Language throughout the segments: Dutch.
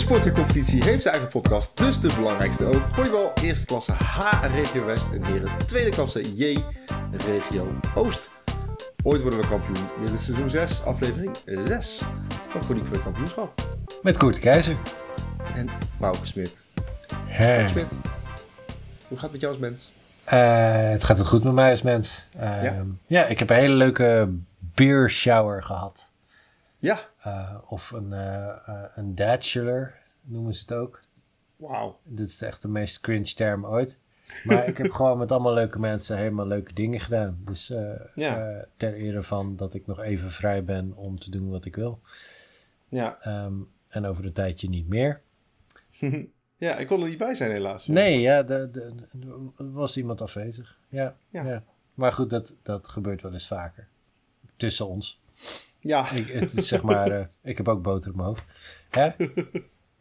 sportencompetitie heeft zijn eigen podcast, dus de belangrijkste ook. Volleybal eerste klasse H Regio West en heren tweede klasse J Regio Oost. Ooit worden we kampioen. Dit is seizoen 6, aflevering 6 van Chroniek voor het Kampioenschap. Met Koert Keizer. En Wouke Smit. Wouke Smit, hoe gaat het met jou als mens? Eh, het gaat goed met mij als mens. Eh, Ja? ja? ik heb een hele leuke beer shower gehad. Ja, Eh, of een, eh eh, een bachelor noemen ze het ook. wauw. Dit is echt de meest cringe term ooit. Maar ik heb gewoon met allemaal leuke mensen helemaal leuke dingen gedaan. Dus eh, Ja. ter ere van dat ik nog even vrij ben om te doen wat ik wil. Ja. Ehm, en over een tijdje niet meer. ja, ik kon er niet bij zijn helaas. Nee, ja, er was iemand afwezig. Ja, Ja. ja. Maar goed, dat, dat gebeurt wel eens vaker. Tussen ons. Ja, Ik, het is zeg maar, eh, ik heb ook boter op mijn hoofd. Hè?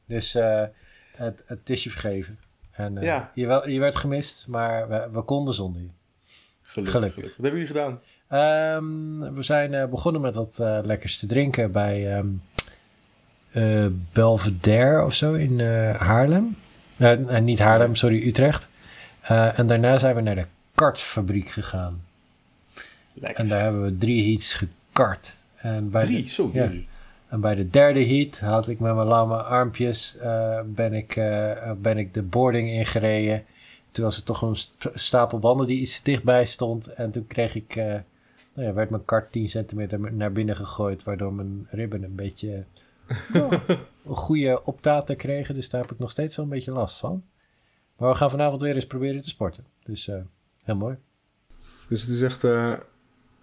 Dus eh, het, het is je vergeven. En, eh, Ja. je, wel, je werd gemist, maar we, we konden zonder je. gelukkig. Gelukkig. Wat hebben jullie gedaan? Ehm, we zijn begonnen met wat lekkers te drinken bij eh, Belvedere of zo in Haarlem. Niet Haarlem, sorry, Utrecht. En daarna zijn we naar de kartfabriek gegaan. Lekker. En daar hebben we drie heats gekart. En bij Drie, De, zo. ja. en bij de derde heat had ik met mijn lamme armpjes eh, ben, ik, eh, ben ik de boarding ingereden. Toen was er toch een st- stapel banden die iets dichtbij stond. En toen kreeg ik, eh, nou ja, werd mijn kart 10 centimeter naar binnen gegooid. Waardoor mijn ribben een beetje een goede optaten kregen. Dus daar heb ik nog steeds wel een beetje last van. Maar we gaan vanavond weer eens proberen te sporten. Dus eh, heel mooi. Dus het is echt eh,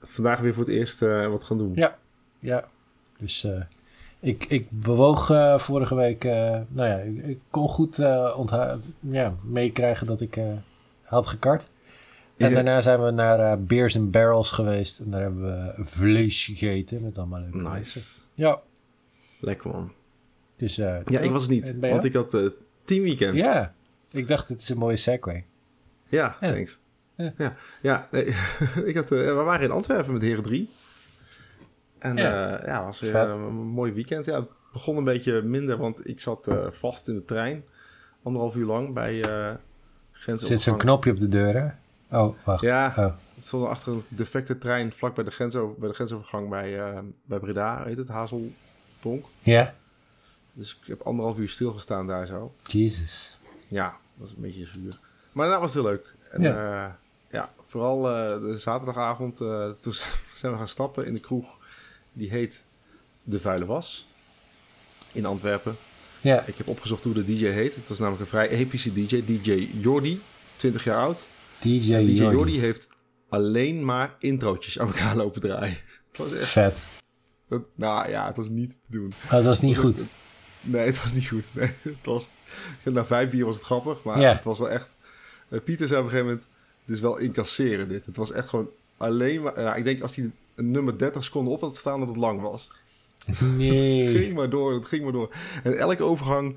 vandaag weer voor het eerst eh, wat gaan doen. Ja. Ja, dus eh, ik, ik bewoog eh, vorige week, eh, nou ja, ik, ik kon goed ja, meekrijgen dat ik had gekart. En daarna zijn we naar Beers and Barrels geweest en daar hebben we vlees gegeten met allemaal leuke mensen. Nice. Ja, Lekker man. dus... Ja, ik was het niet, want ik had eh teamweekend. Ja, ik dacht, dit is een mooie segue. Ja, Ja. thanks. Ja. Ja, ja, nee, ik had, we waren in Antwerpen met Heren 3. En Ja. ja, ja was weer een mooi weekend. Ja, het begon een beetje minder, want ik zat eh, vast in de trein. Anderhalf uur lang bij eh Er zit zo'n knopje op de deur, hè? Oh, wacht. Ja, Oh, het stond achter een defecte trein vlak bij de, grensover, bij de grensovergang bij, bij Breda, heet het, Hazeldonk. ja? Dus ik heb anderhalf uur stilgestaan daar zo. Jesus. Ja, dat is een beetje zuur. Maar daarna was het heel leuk. En Ja. ja, ja vooral de zaterdagavond, toen zijn we gaan stappen in de kroeg. Die heet De Vuile Was. In Antwerpen. Ja, Ik heb opgezocht hoe de DJ heet. Het was namelijk een vrij epische DJ. DJ Jordi, 20 jaar oud. DJ, En DJ Jordi. Jordi heeft alleen maar introotjes aan elkaar lopen draaien. Het was echt... Vet. dat- nou ja, het was niet te doen. Oh, dat was niet goed. Nee, het was niet goed. Nee, het was, na vijf bier was het grappig, maar het was wel echt... eh, Pieter zei op een gegeven moment, dit is wel incasseren dit. Het was echt gewoon alleen maar... Nou, ik denk als hij een nummer 30 seconden op had staan dat het lang was. Het Nee. ging maar door, het ging maar door. En elke overgang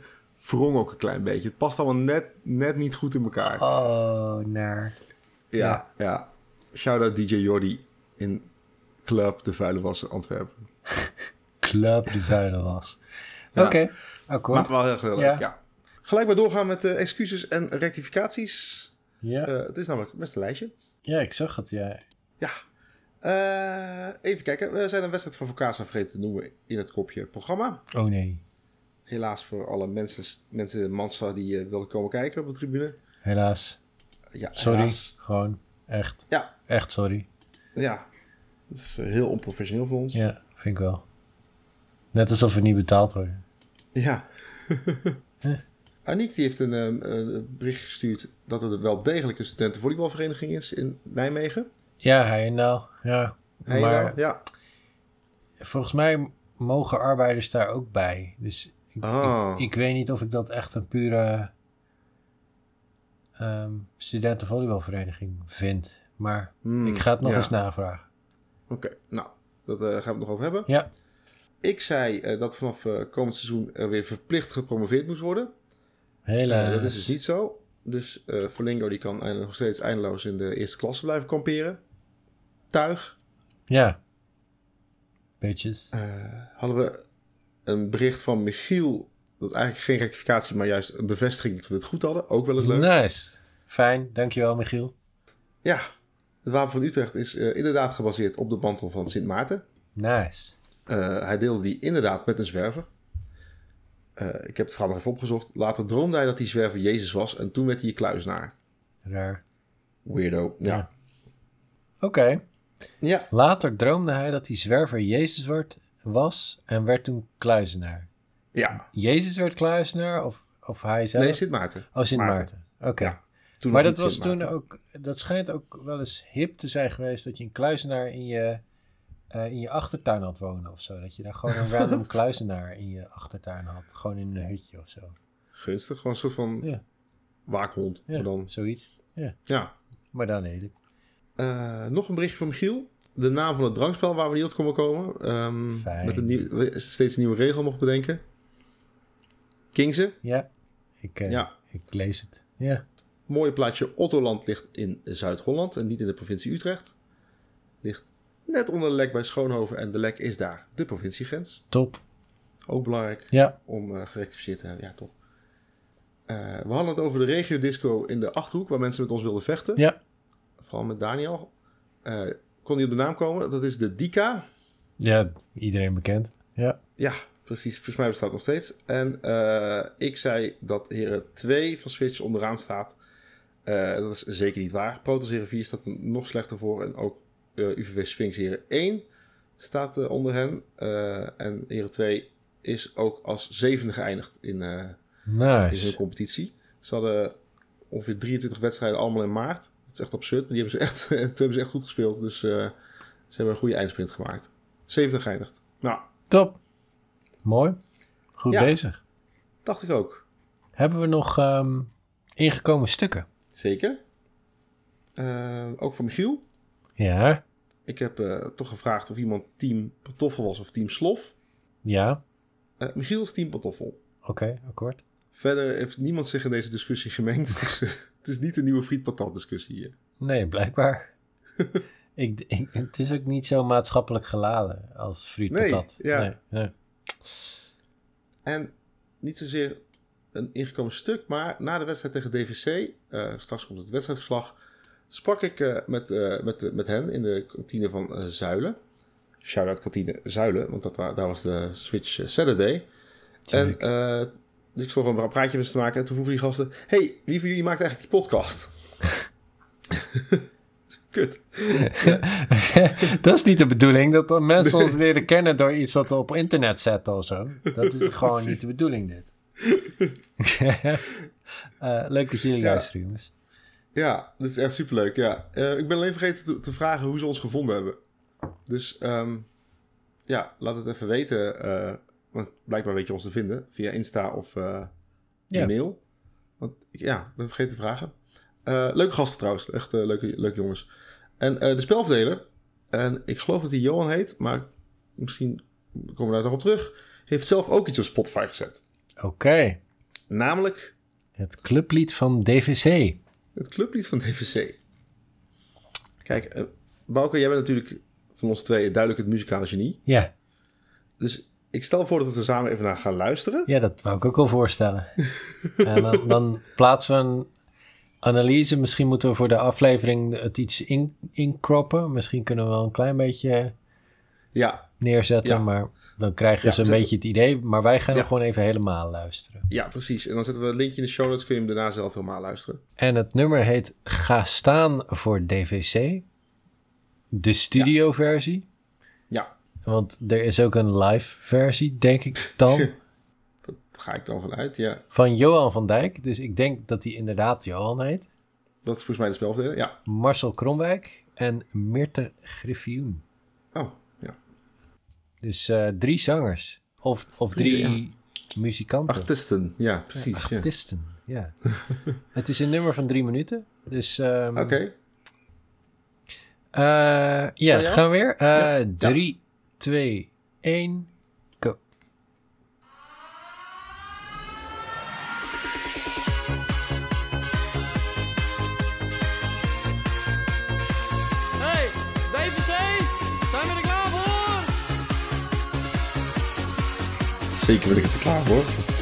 wrong ook een klein beetje. Het past allemaal net, net niet goed in elkaar. Oh, naar. ja, ja. Shout-out DJ Jordi in Club De Vuile Was Antwerpen. Club de vuile was. Ja. Oké, akkoord. Maar wel heel leuk, Ja. ja. Gelijk maar doorgaan met eh, excuses en rectificaties. ja. Eh, het is namelijk best een lijstje. ja, ik zag het. Ja. Ja. Eh, even kijken. We zijn een wedstrijd van Vocasa vergeten te noemen in het kopje programma. Oh nee. Helaas voor alle mensen, mensen Mansa die eh, wilden komen kijken op de tribune. Helaas. Ja, Sorry. helaas. Gewoon. Echt. Ja. Echt sorry. Ja. Dat is eh, heel onprofessioneel voor ons. Ja, vind ik wel. Net alsof we niet betaald worden. Ja. Aniek die heeft een, een bericht gestuurd dat het wel degelijk een studentenvolleybalvereniging is in Nijmegen. Ja, hij nou. Ja. Maar nou, ja. volgens mij mogen arbeiders daar ook bij. Dus ik, Ah. ik, ik weet niet of ik dat echt een pure ehm studentenvolleybalvereniging vind. Maar Hmm, ik ga het nog ja. eens navragen. Oké, nou, dat eh, gaan we het nog over hebben. Ja. Ik zei eh, dat vanaf eh, komend seizoen er weer verplicht gepromoveerd moest worden. Helaas. Dat is dus niet zo. Dus Verlingo die kan nog steeds eindeloos in de eerste klasse blijven kamperen. Tuig. Ja. Bitches. Eh, hadden we een bericht van Michiel Dat is eigenlijk geen rectificatie, maar juist een bevestiging dat we het goed hadden. Ook wel eens leuk. Nice. Fijn, dankjewel Michiel. Ja, het wapen van Utrecht is eh, inderdaad gebaseerd op de mantel van Sint Maarten. Nice. Eh, hij deelde die inderdaad met een zwerver. Ik heb het verhaal nog even opgezocht. Later droomde hij dat die zwerver Jezus was en toen werd hij een kluizenaar. Raar. Weirdo. Ja. Ja. Oké. Ja. Later droomde hij dat hij zwerver Jezus werd, was en werd toen kluizenaar. Ja. Jezus werd kluizenaar of, of hij zelf? Nee, Sint Maarten. oh, Sint Maarten. Maarten. Oké. Ja, Maar dat was toen ook, dat schijnt ook wel eens hip te zijn geweest dat je een kluizenaar in je, eh, in je achtertuin had wonen of zo. Dat je daar gewoon een random kluizenaar in je achtertuin had. Gewoon in een hutje of zo. Gunstig. Gewoon een soort van Ja. waakhond. Ja, Maar dan, zoiets. ja. Maar dan lelijk. Eh, nog een berichtje van Michiel. De naam van het drankspel waar we niet op konden komen. Ehm, Fijn. met een nieuw, steeds een nieuwe regel mocht bedenken. Kingse. Ja, ik, eh, Ja. ik lees het. Ja, Mooie plaatsje Ottoland ligt in Zuid-Holland en niet in de provincie Utrecht. Ligt net onder de lek bij Schoonhoven en de lek is daar de provinciegrens. top. Ook belangrijk Ja, om eh, gerectificeerd te hebben. Ja. Eh, we hadden het over de regiodisco in de Achterhoek, waar mensen met ons wilden vechten. ja, Vooral met Daniel. Eh, kon hij op de naam komen? Dat is de Dika. ja, iedereen bekend. Ja, Ja, precies. Volgens mij bestaat het nog steeds. En eh, ik zei dat Heren 2 van Switch onderaan staat. Eh, dat is zeker niet waar. Protoss Heren 4 staat er nog slechter voor. En ook UVV Sphinx Heren 1 staat onder hen. En Heren 2 is ook als zevende geëindigd in, eh, in hun nice. competitie. Ze hadden ongeveer 23 wedstrijden allemaal in maart. Dat is echt absurd. Maar die hebben ze echt, toen hebben ze echt goed gespeeld. Dus eh, ze hebben een goede eindsprint gemaakt. Zevende geëindigd. Nou, Top. Mooi. Goed Ja. bezig. dacht ik ook. Hebben we nog ehm, ingekomen stukken? Zeker. Eh, ook voor Michiel. Ja, Ik heb eh, toch gevraagd of iemand team Pantoffel was of team Slof. ja. Michiel is team Pantoffel. Oké, akkoord. Verder heeft niemand zich in deze discussie gemengd. Dus het is niet een nieuwe friet-patat discussie hier. Nee, blijkbaar. ik, ik, het is ook niet zo maatschappelijk geladen als friet Nee, patat. ja. Nee, nee. En niet zozeer een ingekomen stuk, maar na de wedstrijd tegen DVC, eh, straks komt het wedstrijdverslag, sprak ik eh, met, eh, met, met hen in de kantine van Zuilen. Shout-out kantine Zuilen, want dat, daar was de Switch Saturday. En Tuurlijk. eh, dus ik vroeg hem een praatje met ze te maken. En toen vroegen die gasten, hey, wie van jullie maakt eigenlijk die podcast? Kut. dat is niet de bedoeling, dat mensen ons leren kennen door iets wat we op internet zetten of zo. Dat is gewoon niet de bedoeling, dit. Eh, leuk dat jullie Ja. luisteren, jongens. Ja, dat is echt superleuk. Ja. Eh, ik ben alleen vergeten te, te vragen hoe ze ons gevonden hebben. Dus ehm, ja, laat het even weten. eh, want blijkbaar weet je ons te vinden via Insta of eh Ja. e-mail. Want ja, ben vergeten te vragen. Eh, leuke gasten trouwens. Echt eh, leuke, leuke jongens. En de spelverdeler, en ik geloof dat hij Johan heet, maar misschien komen we daar nog op terug, heeft zelf ook iets op Spotify gezet. Oké, Namelijk het clublied van DVC. Het clublied van DVC. Kijk, Bouke, jij bent natuurlijk van ons twee duidelijk het muzikale genie. Ja, Dus ik stel voor dat we er samen even naar gaan luisteren. ja dat wou ik ook wel voorstellen. en dan, dan plaatsen we een analyse. Misschien moeten we voor de aflevering het iets in, inkroppen. Misschien kunnen we wel een klein beetje Ja, neerzetten, Ja. maar dan krijgen Ja, ze een zetten- beetje het idee. Maar wij gaan Ja. gewoon even helemaal luisteren. ja, precies. En dan zetten we een linkje in de show notes. Kun je hem daarna zelf helemaal luisteren. En het nummer heet Ga staan voor DVC. De studioversie. Ja, Want er is ook een live versie, denk ik dan, daar ga ik dan vanuit. Ja, van Johan van Dijk. Dus ik denk dat hij inderdaad Johan heet. dat is volgens mij de spelverdeler. Ja. Marcel Kromwijk en Mirte Griffioen. Oh, ja. Dus eh, drie zangers. Of, of drie Ja. muzikanten. Artiesten. Ja, precies. Ja. Artiesten, ja. het is een nummer van drie minuten. Dus ehm, Oké. eh, ja, gaan we weer. Eh. Drie, twee, één, go. Hey, DVC, zijn we er klaar voor? Zeker ben ik er klaar voor.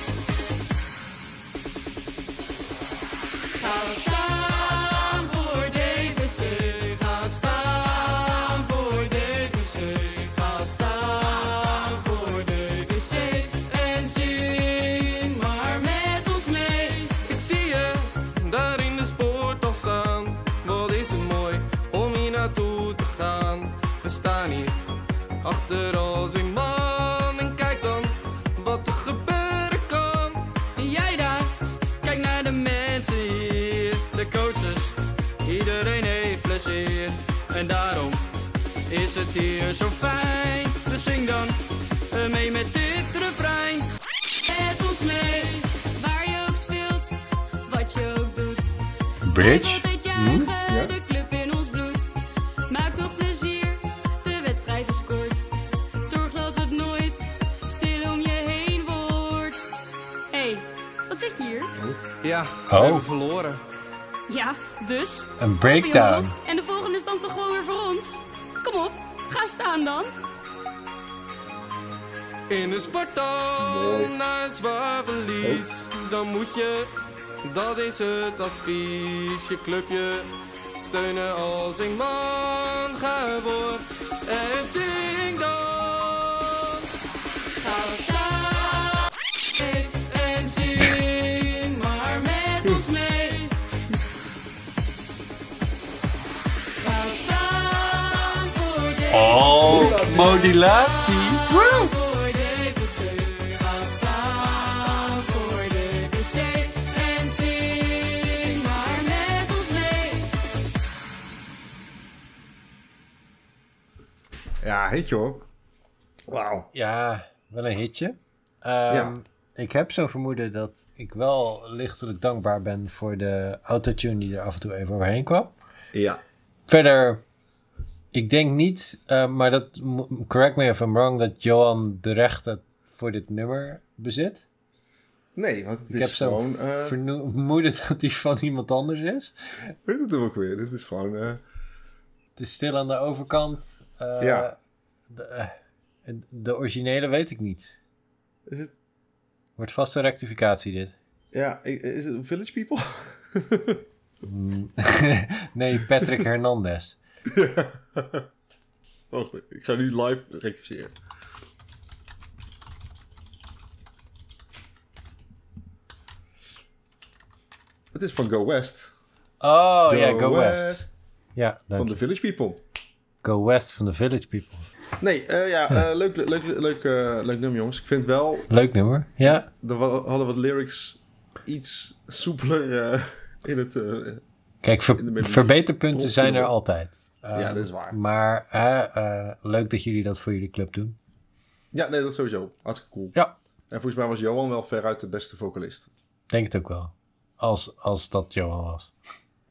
Wat zeg je hier? Ja, Oh. we hebben verloren. Ja, dus? Een breakdown. En de volgende is dan toch gewoon weer voor ons? Kom op, ga staan dan. In de sporthal Mooi. na een zwaar verlies, dan moet je, dat is het advies, je clubje steunen als een man. Ga voor en zing dan. Ga staan en zing maar met ons mee. Ga staan voor deze Oh, modulatie. Ja, hitje hoor. Wauw. Ja, wel een hitje. Ehm, Ja. Ik heb zo vermoeden dat ik wel lichtelijk dankbaar ben voor de autotune die er af en toe even overheen kwam. Ja. Verder, ik denk niet, eh, maar dat, correct me if I'm wrong, dat Johan de rechten voor dit nummer bezit. Nee, want het Ik is heb zo gewoon... eh verno- vermoeden dat die van iemand anders is. weet het ook weer. Dit is gewoon... eh, Het is stil aan de overkant. Eh, Ja. De, eh, de originele weet ik niet. is het... Wordt vast een rectificatie dit. Ja, is het Village People? Mm. nee, Patrick Hernandez. Wacht, ik ga nu live rectificeren. Het is van Go West. Oh ja, Go West. Ja, dank Van de Village People. Go West van de Village People. Nee, eh, ja, eh, leuk, leuk, leuk, leuk, eh, leuk nummer jongens. Ik vind wel, Leuk nummer. Ja, er hadden wat lyrics iets soepeler in het... kijk, ver- verbeterpunten zijn er altijd. Ja, dat is waar. Maar leuk dat jullie dat voor jullie club doen. ja, nee, dat sowieso. Hartstikke cool. Ja. En volgens mij was Johan wel veruit de beste vocalist. Denk het ook wel. Als, als dat Johan was.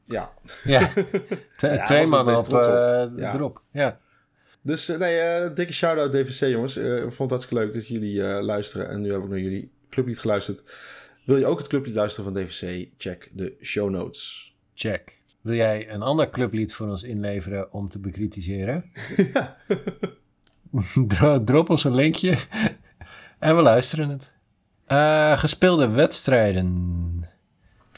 Ja. Ja, Ja, twee mannen op, op. eh, Ja. erop. Ja. Dus eh, nee, eh, dikke shout-out DVC jongens. Ik vond het hartstikke leuk dat jullie luisteren. En nu heb ik naar jullie clublied geluisterd. Wil je ook het clublied luisteren van DVC? Check de show notes. Check. Wil jij een ander clublied voor ons inleveren om te bekritiseren? Dro- Drop ons een linkje en we luisteren het. Gespeelde wedstrijden.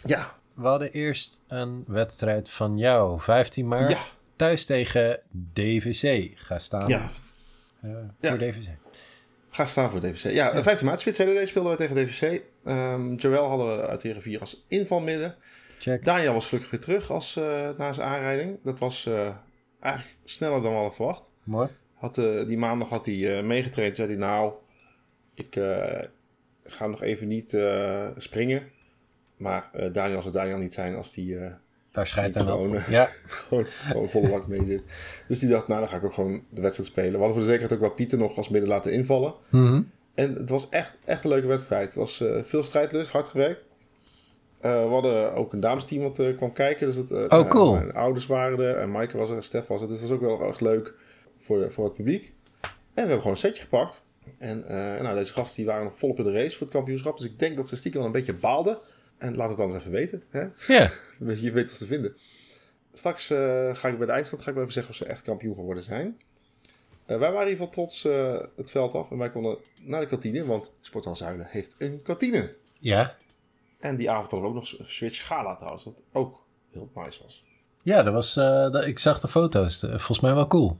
Ja, We hadden eerst een wedstrijd van jou, 15 maart. Ja. Thuis tegen DVC. Ga staan ja. eh, Ja. voor DVC. Ga staan voor DVC. Ja, eh, 15 maart, Spits speelden we tegen DVC. Ehm Joël hadden we uit Heren 4 als invalmidden. Check. Daniel was gelukkig weer terug als, eh, na zijn aanrijding. Dat was eh, eigenlijk sneller dan we hadden verwacht. Mooi. Had, die maandag had hij meegetraind. Zei hij, nou, ik ga nog even niet springen. Maar eh, Daniel zou Daniel niet zijn als die eh, Daar schijnt gewoon, af. eh, Ja, gewoon, gewoon volle bak mee zit. Dus die dacht, nou, dan ga ik ook gewoon de wedstrijd spelen. We hadden voor de zekerheid ook wel Pieter nog als midden laten invallen. Mhm. En het was echt, echt een leuke wedstrijd. Het was veel strijdlust, hard gewerkt. We hadden ook een damesteam wat kwam kijken. Dus het, Oh, cool. Mijn ouders waren er en Maaike was er en Stef was er. Dus het was ook wel echt leuk voor, voor het publiek. En we hebben gewoon een setje gepakt. En nou, deze gasten die waren nog volop in de race voor het kampioenschap. Dus ik denk dat ze stiekem wel een beetje baalden. En laat het dan eens even weten. Hè? ja. Je weet ons te vinden. Straks eh, ga ik bij de eindstand ga ik even zeggen of ze echt kampioen geworden zijn. Eh, wij waren in ieder geval trots eh, het veld af. En wij konden naar de kantine. Want Sporthal Zuilen heeft een kantine. ja. En die avond hadden we ook nog Switch Gala trouwens. Wat ook heel nice was. Ja, dat was, dat, ik zag de foto's. Volgens mij wel cool.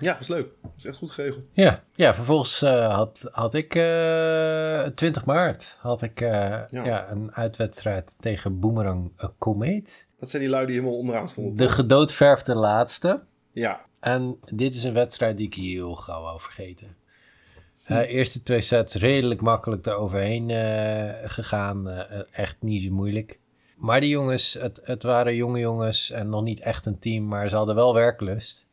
Ja, was leuk. Was echt goed geregeld. Ja, ja vervolgens eh, had, had ik eh 20 maart had ik, eh, ja. een uitwedstrijd tegen Boomerang Komeet. Dat zijn die lui die helemaal onderaan stonden. De gedoodverfde laatste. Ja, En dit is een wedstrijd die ik heel gauw wou vergeten. Eh, eerste twee sets redelijk makkelijk eroverheen gegaan. echt niet zo moeilijk. Maar die jongens, het, het waren jonge jongens en nog niet echt een team, maar ze hadden wel werklust.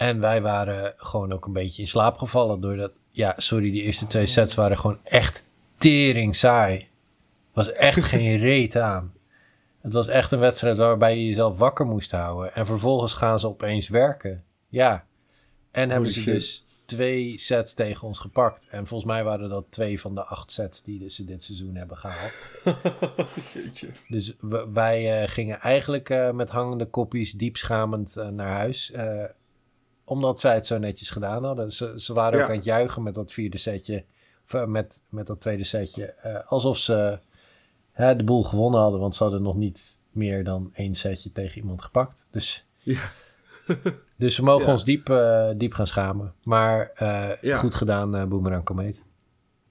En wij waren gewoon ook een beetje in slaap gevallen doordat, ja, sorry, die eerste twee sets waren gewoon echt tering saai. Was echt geen reet aan. Het was echt een wedstrijd waarbij je jezelf wakker moest houden. En vervolgens gaan ze opeens werken. Ja. En hebben ze shit. dus twee sets tegen ons gepakt. En volgens mij waren dat twee van de acht sets die ze dit seizoen hebben gehaald. Dus wij eh, gingen eigenlijk eh, met hangende kopjes diepschamend eh, naar huis. Omdat zij het zo netjes gedaan hadden. Ze, ze waren ook aan het juichen met dat vierde setje. Of met, met dat tweede setje. eh, alsof ze hè, de boel gewonnen hadden. Want ze hadden nog niet meer dan één setje tegen iemand gepakt. Dus, Ja. dus we mogen Ja. ons diep, eh, diep gaan schamen. Maar eh, goed gedaan, Boomerang Komeet.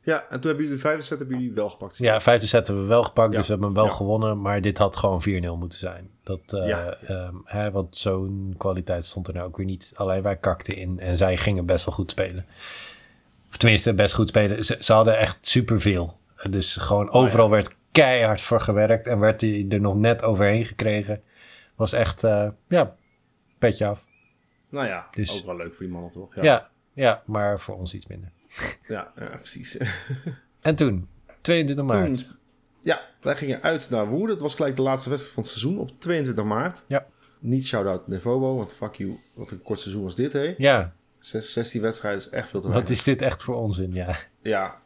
Ja, en toen hebben jullie de vijfde set hebben jullie wel gepakt. Ja, vijfde set hebben we wel gepakt, Ja. dus we hebben hem wel Ja. gewonnen. Maar dit had gewoon 4-0 moeten zijn. Dat, eh, Ja. ehm, hè, want zo'n kwaliteit stond er nou ook weer niet. Alleen wij kakten in en zij gingen best wel goed spelen. Of tenminste, best goed spelen. Ze, ze hadden echt superveel. Dus gewoon overal werd keihard voor gewerkt. En werd hij er nog net overheen gekregen. Was echt, eh, ja, petje af. Nou ja, Dus- ook wel leuk voor die mannen toch? Ja. Ja, maar voor ons iets minder. Ja, ja, precies. En toen, 22 maart. Toen, ja, wij gingen uit naar Woerden. Het was gelijk de laatste wedstrijd van het seizoen op 22 maart. Ja. Niet shout-out Nevobo, want fuck you, wat een kort seizoen was dit, hé. Ja, Zes- 16 wedstrijden is echt veel te wat weinig. is dit echt voor onzin? Ja, Ja,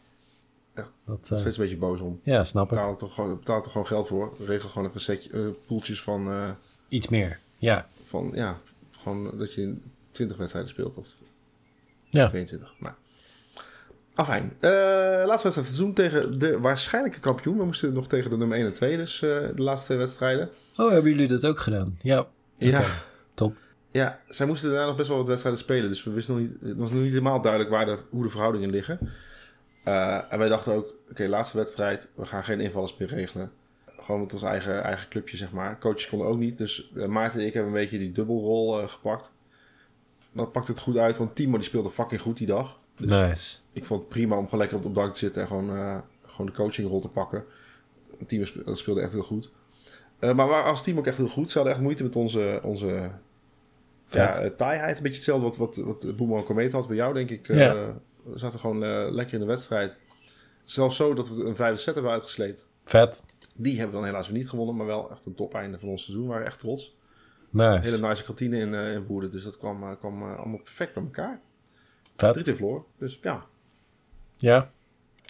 dat, nog eh, steeds een beetje boos om. ja snap ik. Betaal er toch, gewoon- betaal er toch gewoon geld voor. Regel gewoon even setje, eh, poeltjes van, eh, Iets meer, ja. van, ja, gewoon dat je in 20 wedstrijden speelt of Ja. 22. Maar. Afijn. Eh laatste wedstrijd van het seizoen tegen de waarschijnlijke kampioen. We moesten nog tegen de nummer 1 en 2, dus eh, de laatste twee wedstrijden. Oh, hebben jullie dat ook gedaan? Ja. Ja. Top. Ja, zij moesten daarna nog best wel wat wedstrijden spelen. Dus we wisten nog niet, het was nog niet helemaal duidelijk waar de, hoe de verhoudingen liggen. Eh, en wij dachten ook, oké, laatste wedstrijd. We gaan geen invallers meer regelen. Gewoon met ons eigen, eigen clubje, zeg maar. Coaches konden ook niet. Dus Maarten en ik hebben een beetje die dubbelrol gepakt. Dat pakt het goed uit, want Timo die speelde fucking goed die dag. Dus Nice. ik vond het prima om gewoon lekker op de bank te zitten en gewoon, eh, gewoon de coachingrol te pakken. Het team speelde echt heel goed. Eh, maar waar- als team ook echt heel goed. Ze hadden echt moeite met onze, onze ja, Vet. eh, taaiheid. Een beetje hetzelfde wat, wat, wat Boeman Komeet had bij jou, denk ik. We zaten gewoon lekker in de wedstrijd. Zelfs zo dat we een vijfde set hebben uitgesleept. Vet. Die hebben we dan helaas weer niet gewonnen, maar wel echt een top einde van ons seizoen. We waren echt trots. Nice. Hele nice kantine in, eh in Woerden, dus dat kwam, kwam allemaal perfect bij elkaar. Vet. 3 verloren, dus ja, Ja.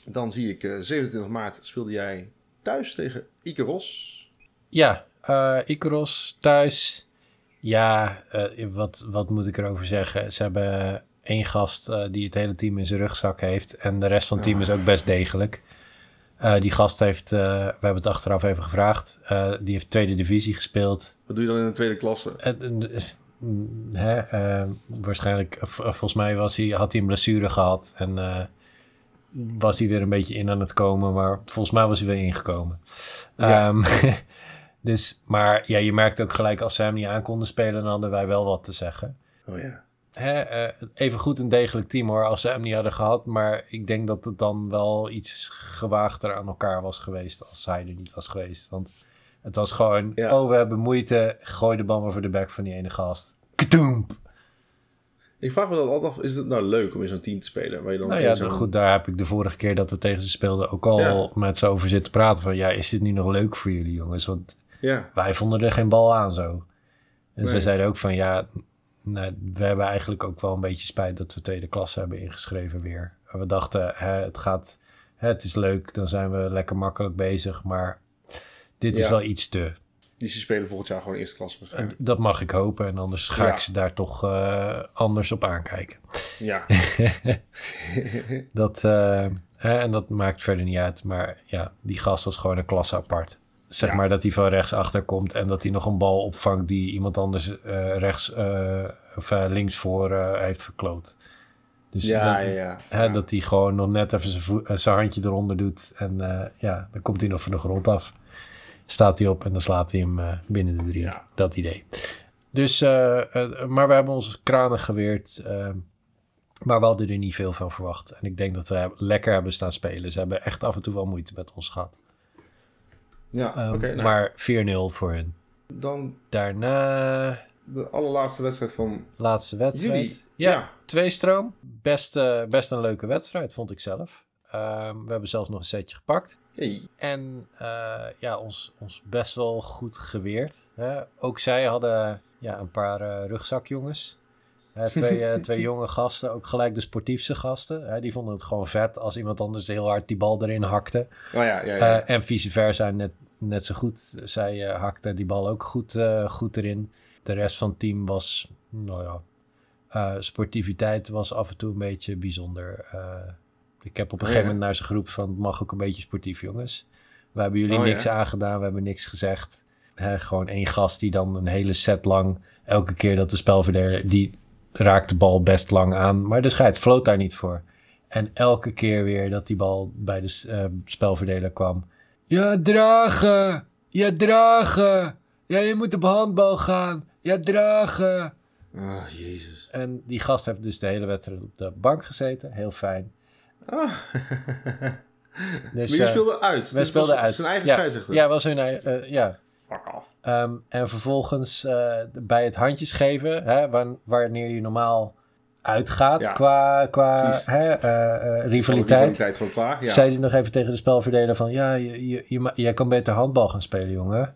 Dan zie ik eh, 27 maart speelde jij thuis tegen Ikeros. Ja, eh Icaros thuis. Ja, eh, wat, wat moet ik erover zeggen? Ze hebben één gast die het hele team in zijn rugzak heeft. En de rest van het team is ook best degelijk. Die gast heeft, we hebben het achteraf even gevraagd, die heeft tweede divisie gespeeld. Wat doe je dan in de tweede klasse? Mm, hè, eh, waarschijnlijk, v- volgens mij was hij, had hij een blessure gehad en eh, was hij weer een beetje in aan het komen, maar volgens mij was hij weer ingekomen. Ja. Ehm, dus, maar ja, je merkt ook gelijk als ze hem niet aan konden spelen, dan hadden wij wel wat te zeggen. Oh ja. Hè, eh, even goed een degelijk team hoor, als ze hem niet hadden gehad, maar ik denk dat het dan wel iets gewaagder aan elkaar was geweest als hij er niet was geweest. Want het was gewoon, Ja. oh we hebben moeite, gooi de bal maar voor de bek van die ene gast. Katoemp! Ik vraag me dat altijd af, is het nou leuk om in zo'n team te spelen? Waar je dan Nou ja, zo'n- goed, daar heb ik de vorige keer dat we tegen ze speelden ook al Ja. met ze over zitten praten van, ja, is dit nu nog leuk voor jullie jongens? Want Ja, wij vonden er geen bal aan zo. En ze zeiden ook van, ja, nou, we hebben eigenlijk ook wel een beetje spijt dat we tweede klasse hebben ingeschreven weer. En we dachten, hè, het gaat, hè, het is leuk, dan zijn we lekker makkelijk bezig, maar dit is wel iets te. die ze spelen volgend jaar gewoon eerste klasse waarschijnlijk. dat mag ik hopen en anders ga Ja. ik ze daar toch eh, anders op aankijken. Ja. Dat, eh, hè, en dat maakt verder niet uit. Maar ja, die gast was gewoon een klasse apart. Zeg Ja. maar dat hij van rechts achter komt en dat hij nog een bal opvangt die iemand anders eh, rechts eh, of eh, links voor eh, heeft verkloot. Dus ja, dat, ja. Hè, dat hij gewoon nog net even zijn, eh, handje eronder doet. En eh, ja, dan komt hij nog van de grond af. Staat hij op en dan slaat hij hem eh, binnen de drie. Ja. Dat idee. Dus, eh, eh, maar we hebben onze kranen geweerd. eh, maar we hadden er niet veel van verwacht. En ik denk dat we lekker hebben staan spelen. Ze hebben echt af en toe wel moeite met ons gehad. Ja, Ehm, oké. nou, Maar 4-0 voor hun. Dan Daarna, de allerlaatste wedstrijd van laatste wedstrijd. Ja, twee stroom. Best, eh, best een leuke wedstrijd, vond ik zelf. Ehm, we hebben zelfs nog een setje gepakt. Hey. En eh, ja, ons, ons best wel goed geweerd. Hè? Ook zij hadden ja, een paar eh, rugzakjongens. Hè, twee, eh, twee jonge gasten, ook gelijk de sportiefste gasten. Hè? Die vonden het gewoon vet als iemand anders heel hard die bal erin hakte. Oh ja, ja, ja. En vice versa, net, net zo goed. Zij hakte die bal ook goed, goed erin. De rest van het team was, nou ja, sportiviteit was af en toe een beetje bijzonder. Ik heb op een Oh, gegeven moment naar ze geroepen van, het mag ook een beetje sportief jongens. We hebben jullie Oh, niks aangedaan, we hebben niks gezegd. Gewoon één gast die dan een hele set lang, elke keer dat de spelverdeler, die raakt de bal best lang aan. Maar de scheids floot daar niet voor. En elke keer weer dat die bal bij de eh, spelverdeler kwam. Ja, dragen! Ja, dragen! Ja, je moet op handbal gaan! Ja, dragen! Ah, jezus. En die gast heeft dus de hele wedstrijd op de bank gezeten. Heel fijn. Ah. Dus, maar je eh, speelde uit. wij dus speelden uit. Zijn eigen ja, scheidsrechter. Ja, was hun eigen... eh, ja. Fuck af. Ehm, en vervolgens eh, bij het handjes geven, hè, wan- wanneer je normaal uitgaat Ja, qua, qua hè, eh, eh, rivaliteit, rivaliteit gewoon klaar. Ja. zei hij nog even tegen de spelverdeler van... Ja, je, je, je, jij kan beter handbal gaan spelen, jongen.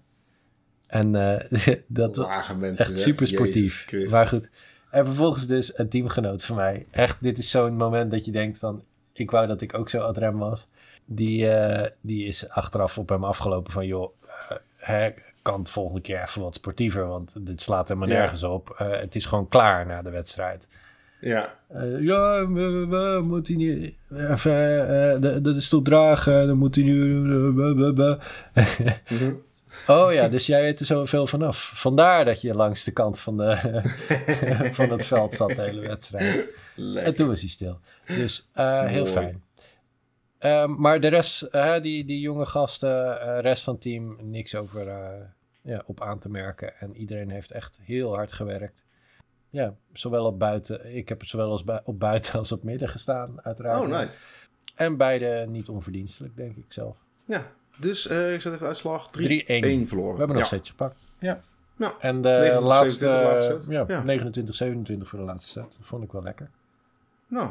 En eh, dat Lage mensen. echt super sportief. Maar goed. En vervolgens dus een teamgenoot van mij. Echt, dit is zo'n moment dat je denkt van... Ik wou dat ik ook zo ad rem was. Die, eh, die is achteraf op hem afgelopen van... joh, eh, hè, kan het volgende keer even wat sportiever... want dit slaat helemaal Ja. nergens op. Eh, het is gewoon klaar na de wedstrijd. Ja. Eh, ja, we, we- we- moet hij niet... Even, dat- is toch dragen, dan moet hij nu... Mhm. Oh ja, dus jij weet er zoveel vanaf. Vandaar dat je langs de kant van, de, van het veld zat de hele wedstrijd. Lekker. En toen was hij stil. Dus eh, heel fijn. Ehm, maar de rest, eh, die, die jonge gasten, eh rest van het team, niks over ja, op aan te merken. En iedereen heeft echt heel hard gewerkt. Ja, zowel op buiten. Ik heb zowel als op buiten als op midden gestaan, uiteraard. Oh, nice. En beide niet onverdienstelijk, denk ik zelf. Ja. Dus eh, ik zet even uitslag. 3-1 3-1. verloren. We hebben nog ja. een setje gepakt. Ja. Nou, En de 29, laatste, 27 laatste set. ja, Ja. 29, 27 voor de laatste set. Dat vond ik wel lekker. Nou,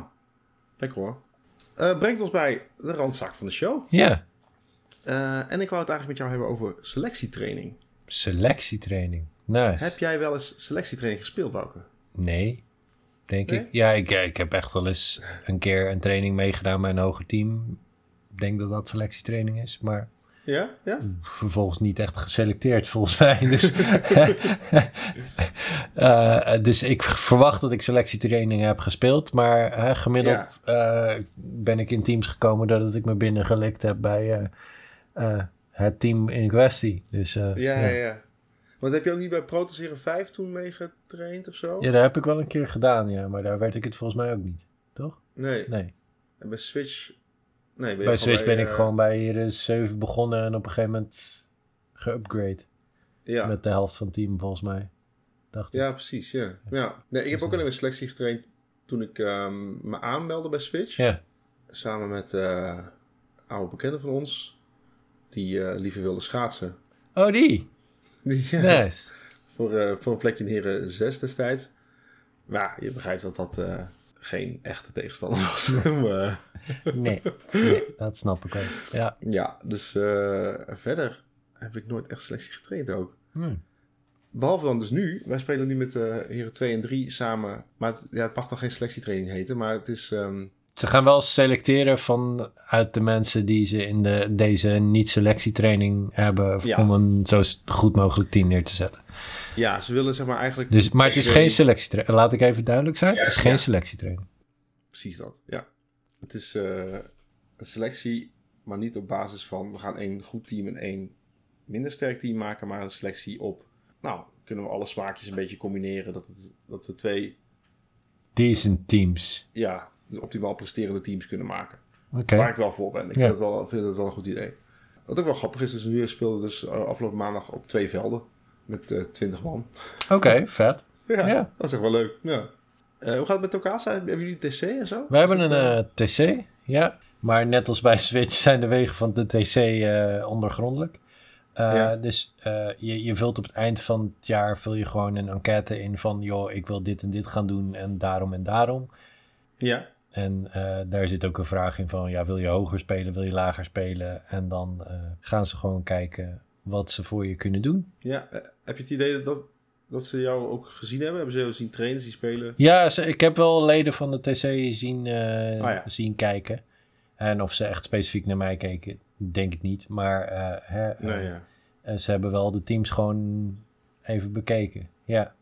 lekker hoor. Eh, brengt ons bij de randzaak van de show. Ja. Eh, en ik wou het eigenlijk met jou hebben over selectietraining. Selectietraining. Nice. Heb jij wel eens selectietraining gespeeld, Bouke? Nee, denk Nee? ik. Ja, ik, ik heb echt wel eens een keer een training meegedaan bij een hoger team. Ik denk dat dat selectietraining is, maar Ja? Ja? vervolgens niet echt geselecteerd volgens mij. Dus, Eh, dus ik verwacht dat ik selectietrainingen heb gespeeld, maar gemiddeld eh, ben ik in teams gekomen doordat ik me binnengelikt heb bij eh, het team in kwestie. Dus Ja, ja. ja, ja. Want heb je ook niet bij Protos Heren 5 toen meegetraind of zo? Ja, daar heb ik wel een keer gedaan, ja, maar daar werd ik het volgens mij ook niet, toch? Nee. Nee. En bij Switch... Nee, Bij Swiss ben ik eh, gewoon bij hier 7 begonnen en op een gegeven moment geupgrade. Ja. Met de helft van het team volgens mij. Dacht ik. ja, precies. Ja. ja. Nee, ik heb ook alleen maar selectie getraind toen ik ehm, me aanmeldde bij Switch. Ja. Samen met eh oude bekenden van ons. Die eh, liever wilden schaatsen. Oh, die. Die, ja, Nice. voor, eh, voor een plekje in Heren 6 destijds. Maar ja, je begrijpt dat dat eh, geen echte tegenstander was. maar, Nee, nee, dat snap ik ook. Ja. ja, dus eh, verder heb ik nooit echt selectie getraind ook. Hm. Behalve dan dus nu. Wij spelen nu met eh Heren 2 en 3 samen. Maar het, ja, het mag dan geen selectietraining heten. Maar het is... ehm, Ze gaan wel selecteren vanuit de mensen die ze in de, deze niet-selectietraining hebben. Ja. Om een zo goed mogelijk team neer te zetten. ja, ze willen zeg maar eigenlijk... Dus, maar het is geen selectietraining. Laat ik even duidelijk zijn. het is geen ja. selectietraining. Precies dat, ja. Het is eh, een selectie, maar niet op basis van... we gaan één goed team en één minder sterk team maken... maar een selectie op... nou, kunnen we alle smaakjes een beetje combineren... dat, het, dat we twee, Decent teams. ja, de optimaal presterende teams kunnen maken. Waar ik wel voor ben. Ik Ja. vind, het wel, vind het wel een goed idee. Wat ook wel grappig is, is nu speelden we dus eh, afgelopen maandag op twee velden. met eh 20 man. Oké, vet. Ja, Ja. dat is echt wel leuk. Ja. Eh, hoe gaat het met Tokasa? Hebben jullie een TC en zo? We hebben een het, eh, TC, ja. Maar net als bij Switch zijn de wegen van de TC eh, ondergrondelijk. Ja. Dus je, je vult op het eind van het jaar vul je gewoon een enquête in van... joh, ik wil dit en dit gaan doen en daarom en daarom. Ja. En daar zit ook een vraag in van... ja, wil je hoger spelen, wil je lager spelen? En dan gaan ze gewoon kijken wat ze voor je kunnen doen. ja. Heb je het idee dat, dat, dat ze jou ook gezien hebben? Hebben ze jou zien trainen, zien spelen? Ja, ze- ik heb wel leden van de TC zien, eh, Ah, ja. zien kijken. En of ze echt specifiek naar mij keken, denk ik niet. Maar eh, hè, eh, Nee, ja. ze hebben wel de teams gewoon even bekeken. Ja.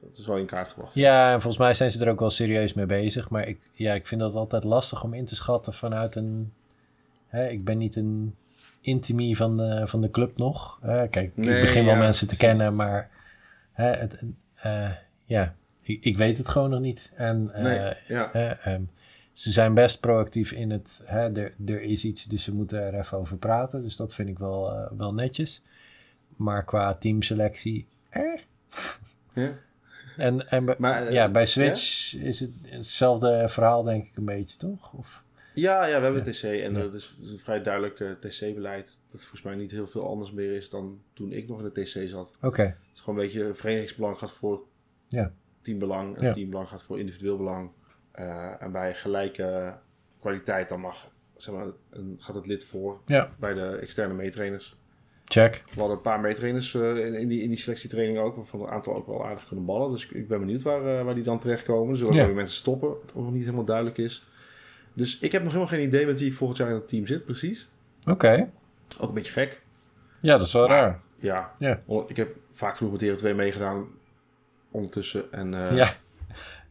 Dat is wel in kaart gebracht. ja, en volgens mij zijn ze er ook wel serieus mee bezig. Maar ik, ja, ik vind dat altijd lastig om in te schatten vanuit een... Hè, ik ben niet een intimie van de, van de club nog. Kijk, Nee, ik begin wel mensen te precies. kennen, maar... Hè, het, eh, ja, ik, ik weet het gewoon nog niet. En, eh, Nee, ja. Hè, ehm, ze zijn best proactief in het, hè, er, er is iets, dus we moeten er even over praten. Dus dat vind ik wel, eh, wel netjes. Maar qua teamselectie, eh. ja. En, en Maar, ja, bij Switch is het hetzelfde verhaal denk ik een beetje, toch? Of, Ja, ja, we hebben een TC en Ja. dat is een vrij duidelijk eh, TC-beleid. Dat volgens mij niet heel veel anders meer is dan toen ik nog in de TC zat. Oké, Het is gewoon een beetje verenigingsbelang gaat voor Ja. teambelang en Ja. teambelang gaat voor individueel belang. Eh, en bij gelijke kwaliteit dan mag, zeg maar, een, gaat het lid voor ja, bij de externe meetrainers. check. We hadden een paar meetrainers eh, in, in, die, in die selectietraining ook, waarvan een aantal ook wel aardig kunnen ballen. Dus ik, ik ben benieuwd waar, waar die dan terechtkomen. Er zullen Ja. weer mensen stoppen, wat ook nog niet helemaal duidelijk is. Dus ik heb nog helemaal geen idee met wie ik volgend jaar in het team zit, precies. Oké, Ook een beetje gek. ja, dat is wel Maar, raar. Ja, Ja. ik heb vaak genoeg met Heren 2 meegedaan ondertussen. En, eh, ja,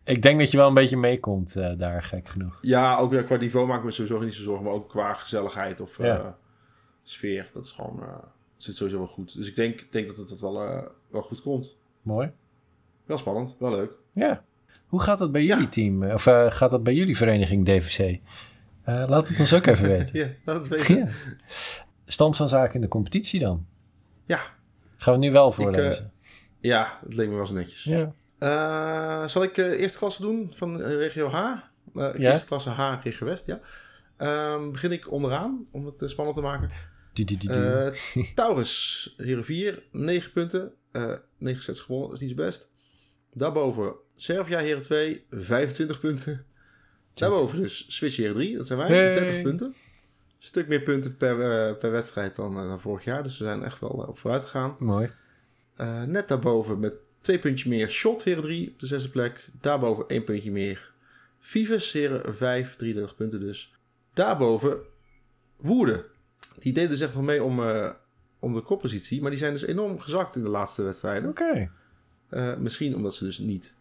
ik denk dat je wel een beetje meekomt eh, daar, gek genoeg. ja, ook qua niveau maak ik me sowieso niet zo zorgen. Maar ook qua gezelligheid of eh, sfeer. Dat is gewoon, zit sowieso wel goed. Dus ik denk, denk dat het, het wel, wel goed komt. Mooi. Wel spannend, wel leuk. Ja. Hoe gaat dat bij Ja. jullie team? Of eh, gaat dat bij jullie vereniging DVC? Eh, laat het ons ook even weten. Ja, weet ik. Ja. Stand van zaken in de competitie dan? Ja, Gaan we nu wel eh, voorlezen? ja, het leek me wel zo netjes. ja. Zal ik eerste klasse doen van regio H? Ja. Eerste klasse H, regio West, ja. Ehm, begin ik onderaan, om het spannend te maken. Du- du- du- Taurus, heren 4, 9 punten. eh 9 sets gewonnen, dat is niet zo best. Daarboven Servia, heren 2, 25 punten. Daarboven dus Switch, heren 3, dat zijn wij, Hey. 30 punten. stuk meer punten per, eh, per wedstrijd dan, eh, dan vorig jaar. Dus we zijn echt wel eh, op vooruit gegaan. Mooi. Net daarboven met twee puntjes meer Shot, heren 3 op de zesde plek. Daarboven één puntje meer Vives, heren 5, 33 punten dus. Daarboven Woerden. Die deden dus echt wel mee om, om de koppositie. Maar die zijn dus enorm gezakt in de laatste wedstrijden. Oké. Misschien omdat ze dus niet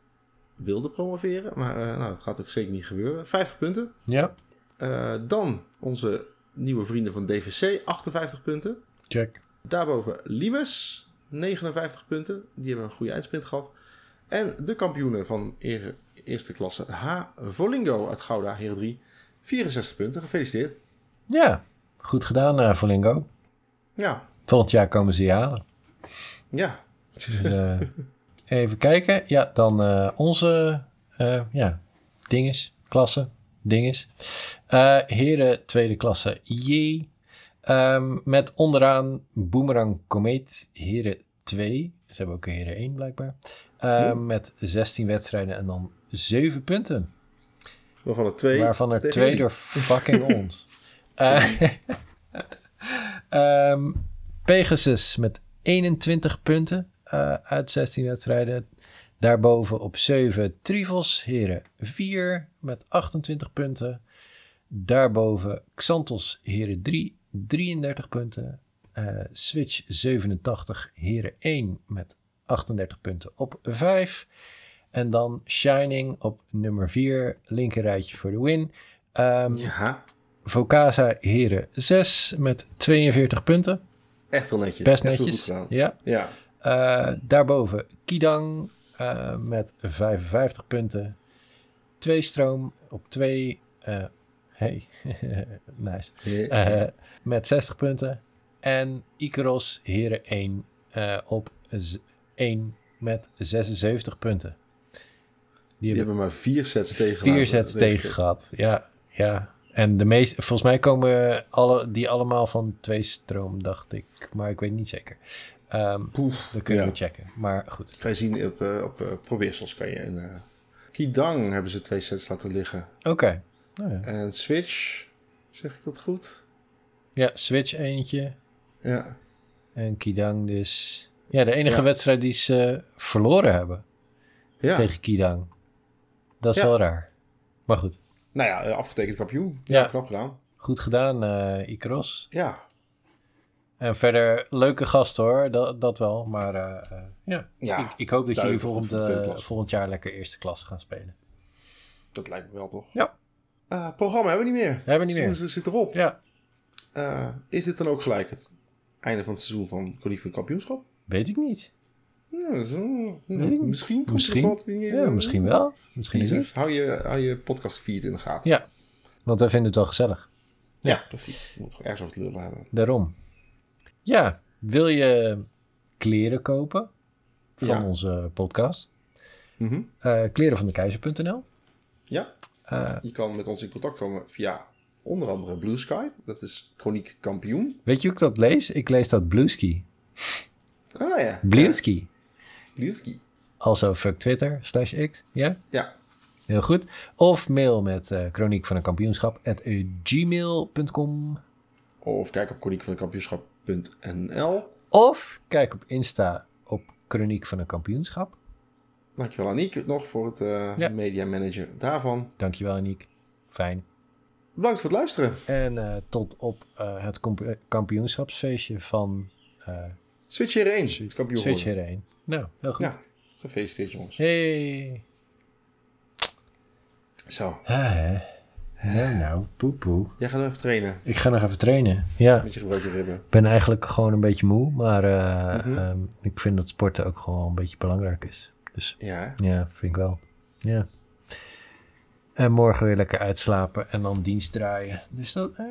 wilden promoveren. Maar eh, nou, dat gaat ook zeker niet gebeuren. 50 punten. Ja, Eh, dan onze nieuwe vrienden van DVC, 58 punten. check. Daarboven Limes, 59 punten. Die hebben een goede eindsprint gehad. En de kampioenen van eerste klasse H, Volingo uit Gouda, Heren 3, 64 punten. Gefeliciteerd. Ja, goed gedaan uh, Volingo. Ja, Volgend jaar komen ze je halen. ja. Dus, eh, even kijken. Ja, dan eh, onze eh, ja, dinges, klasse, dinges. Eh, heren tweede klasse J. Ehm, met onderaan Boomerang Comet, heren 2. Ze hebben ook een heren 1 blijkbaar. Eh, Oeh. Met 16 wedstrijden en dan 7 punten. Waarvan er twee. Waarvan er twee door fucking ons. Ehm, Pegasus met 21 punten eh, uit 16 wedstrijden. Daarboven op 7 Trivos, heren 4 met 28 punten. Daarboven Xantos, heren 3, 33 punten. Eh, Switch 87, heren 1 met 38 punten op 5. En dan Shining op nummer 4, linkerrijtje voor de win. Ehm Ja, Vocasa Heren 6 met 42 punten. echt wel netjes. Best netjes. Ja. Ja, Eh, daarboven Kidang eh, met 55 punten. Tweestroom op 2. hey, nice. Met 60 punten. En Icaros Heren 1 eh, op z- één met 76 punten. Die Die hebben hebben maar vier sets tegen. vier sets tegen gehad. Ja, ja. En de meeste, volgens mij komen alle, die allemaal van twee stroom, dacht ik. Maar ik weet niet zeker. Poef. dat kunnen Ja. we checken. Maar goed. Kan je zien op, eh, op eh, probeersels kan je. En, eh, Kidang hebben ze twee sets laten liggen. Oké. Nou ja. En Switch, zeg ik dat goed? ja, Switch eentje. Ja. En Kidang dus... Ja, de enige Ja. wedstrijd die ze verloren hebben Ja. tegen Kidang. Dat is wel raar. Maar goed. Nou ja, afgetekend kampioen. Ja, knap gedaan. Goed gedaan, Ikaros. Ja. En verder, leuke gast hoor, dat, dat wel. Maar eh, eh, ja, Ja, ik, ik hoop dat jullie volgend, volgend jaar lekker eerste klas gaan spelen. Dat lijkt me wel toch? Ja. Eh, programma hebben we niet meer. Hebben we niet meer. Het zit erop. Ja, Eh, is dit dan ook gelijk het einde van het seizoen van Koning van het Kampioenschap? weet ik niet. Ja, eh, nou, Weet ik niet. misschien komt Misschien. er wat. weer, Ja, misschien wel. Misschien niet. teasers. Hou je, hou je podcast feed in de gaten. Ja, want wij vinden het wel gezellig. Ja, precies. Je moet toch ergens over te lullen hebben. Daarom. Ja, wil je kleren kopen van Ja. onze podcast? Mhm. Eh kleren van de keizer.nl. Ja, Eh, je kan met ons in contact komen via onder andere Blue Sky. Dat is Chroniek Kampioen. weet je hoe ik dat lees? Ik lees dat Blueski. Ah ja. Blueski. Ja, Blueski. Also fuck Twitter slash X. Ja? Ja. Heel goed. Of mail met eh chroniek van een kampioenschap at gmail.com. Of kijk op chroniekvankampioenschap.nl. Of kijk op Insta op chroniek van een kampioenschap. Dankjewel Aniek nog voor het Ja. media manager daarvan. Dankjewel Aniek. Fijn. Bedankt voor het luisteren. En eh, tot op eh, het kampioenschapsfeestje van uh, Switch Heren 1. Het kampioen Switch geworden. Heren 1. Nou, heel goed. Ja, gefeliciteerd jongens. Hey. Zo, Ah. Nou, nou, poepoe. jij gaat even trainen Ik ga nog even trainen. Ja, met je gebroken ribben. ik ben eigenlijk gewoon een beetje moe. Maar eh, Mhm. ehm, ik vind dat sporten ook gewoon een beetje belangrijk is. Dus Ja, ja, vind ik wel. Ja. En morgen weer lekker uitslapen en dan dienst draaien. Dus dat, eh,